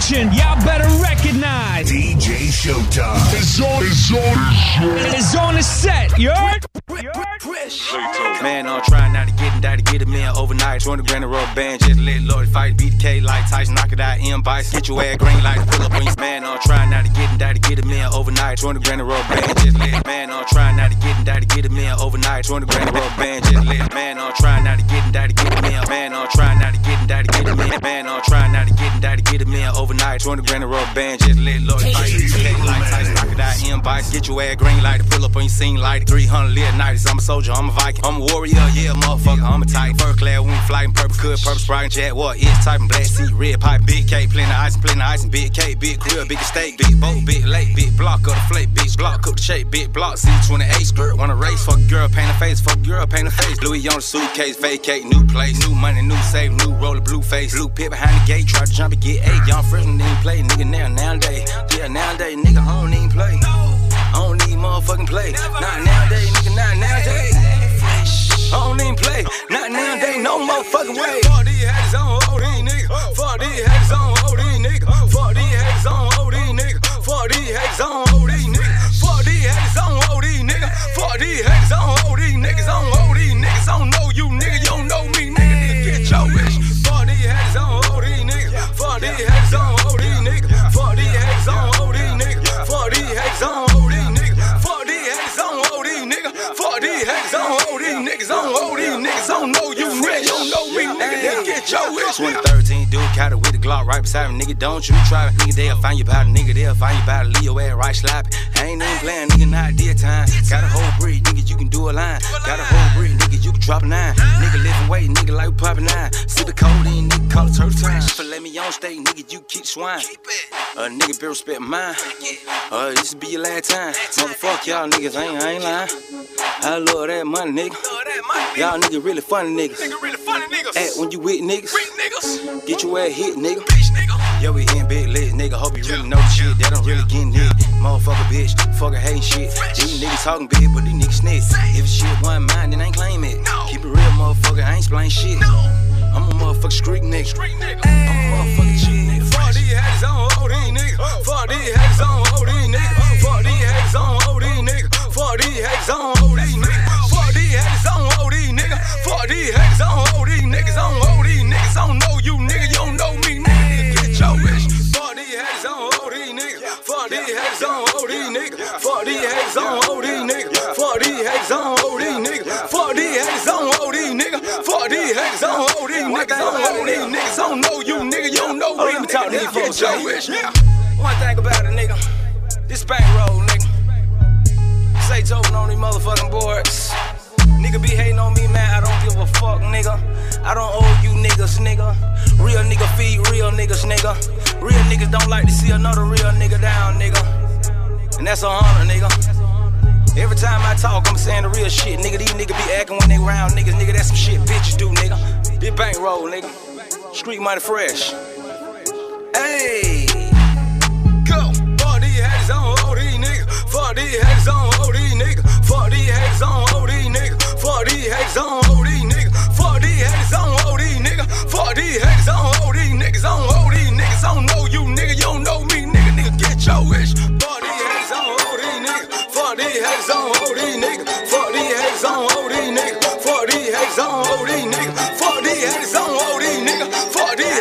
Attention, y'all better recognize DJ Showtime. It's on, it's on, it's on the set. You heard? Man, I'm trying not to get and die to get a man overnight. 20 grand a rubber band, just let Lord fight. Beat the K like Tyson, knock it out, M bites. Get your ass green light, pull up on your man. I'm trying not to get and die to get a man overnight. 20 grand a rubber band, just let man. I'm trying not to get and die to get a man overnight. 20 grand a rubber band, just let man. I'm trying not to get and die to get a man. Man, I'm trying not to get and die to get a man. Man, I'm trying not to get and die to get a man overnight. 20 grand a rubber band, just let Lord fight. M bites. Get your ass green light, pull up on your scene like 300 lit nights. I'm a soldier, I'm a Viking, I'm a warrior, yeah, motherfucker, I'm a type. First class, we flying purple cut, purple sprite, jack, what is type, black seat, red pipe, big cake, plenty ice, plenty ice, and big cake, big grill, big steak, big boat, big lake, big block of the flake, big block, cook the shape, big block, C28 skirt, wanna race, fuck girl, paint a face, fuck girl, paint a face. Louis on the suitcase, fake cake, new place, new money, new save, new roller, blue face, blue pit behind the gate, try to jump and get eight, young freshman didn't play, nigga now, nowadays, yeah, nowadays, nigga, I don't even play. Need motherfucking play. Not nowadays, nigga, not nowadays. I don't even play. Not nowadays, no motherfucking way. Fuck these haters on OD, nigga. Fuck these haters on OD, nigga. Fuck these haters on OD, nigga. Fuck these haters on OD, nigga. Fuck these haters on OD, nigga. Fuck these haters on OD, niggas on OD, niggas don't know you, nigga. You don't know me, nigga. Nigga, get your bitch. Fuck these haters on OD, nigga. Fuck these These haters on OD, niggas on OD, niggas don't know you, nigga. You don't know me, nigga. Get your bitch. 2013, dude, it with the Glock right beside me, nigga. Don't you try it, nigga. They'll find you about it, nigga. They'll find you about it. Leo ass right slapping. I ain't even playing, nigga. Not dear time. Got a whole breed, nigga. You can do a line. Got a whole breed, nigga. You can drop a nine. Nigga living weight, nigga like we popping nine. Sip the codeine, nigga. Call it turtle time. For let me on stage, nigga. You keep swine. Uh, nigga, be respect mine. Uh, this be your last time. Motherfuck y'all niggas, I ain't, I ain't lying. I love that money, nigga. Y'all niggas really funny niggas. Act when you with niggas. Get your ass hit, nigga. Yo, we in big lit, nigga. Hope you really know the shit. That I'm really getting it. Motherfucker, bitch. Fucker hating shit. These niggas talking big, but these niggas snitch. If shit one mine, then I ain't claim it. Keep it real, motherfucker. I ain't explain shit. I'm a motherfucker street nigga. I'm these haters on OD, nigga. Fuck these haters on OD, nigga. Fuck these haters on OD, nigga. Fuck these haters on OD, nigga. Fuck these haters on OD, niggas on OD, niggas don't know you, nigga. You don't know me, nigga. Get your bitch. One thing about it, nigga. This bankroll, nigga. Say token on these motherfucking boards. Nigga be hating on me, man. I don't give a fuck, nigga. I don't owe you niggas, nigga. Real nigga feed real niggas, nigga. Real niggas don't like to see another real nigga down, nigga. And that's a honor, nigga. Every time I talk, I'm saying the real shit, nigga. These niggas be acting when they round niggas, nigga. That's some shit bitches do, nigga. This bankroll, nigga. Street money fresh. Fuck these haters on OD, nigga. Fuck these haters on OD, nigga. Fuck these haters on OD, nigga. Fuck these